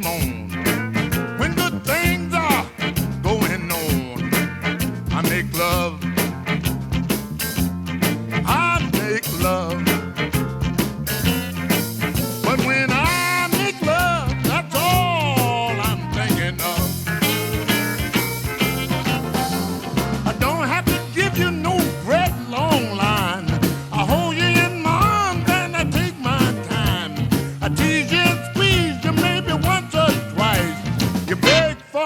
came on. When good things are going on, I make love. I make love.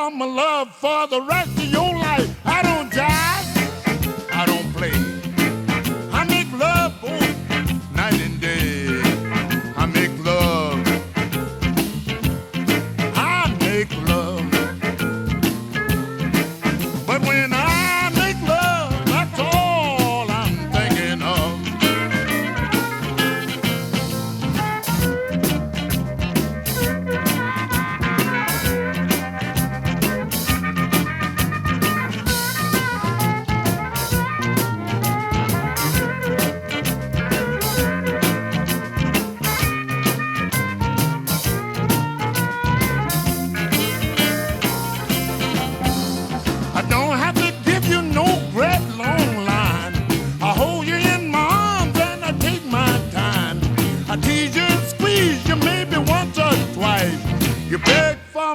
For my love for the rest of your life. I don't jive, I don't play. I make love both night and day. I make love. I make love.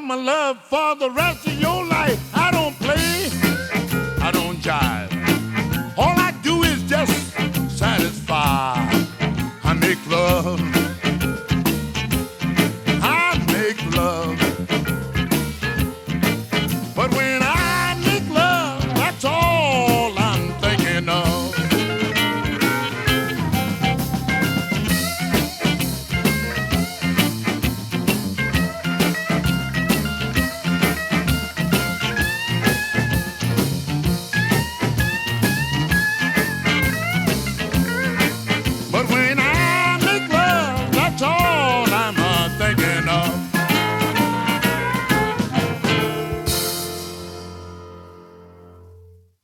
my love for the rest of your life. I don't play, I don't jive. All I do is just satisfy. I make love. I make love. But when I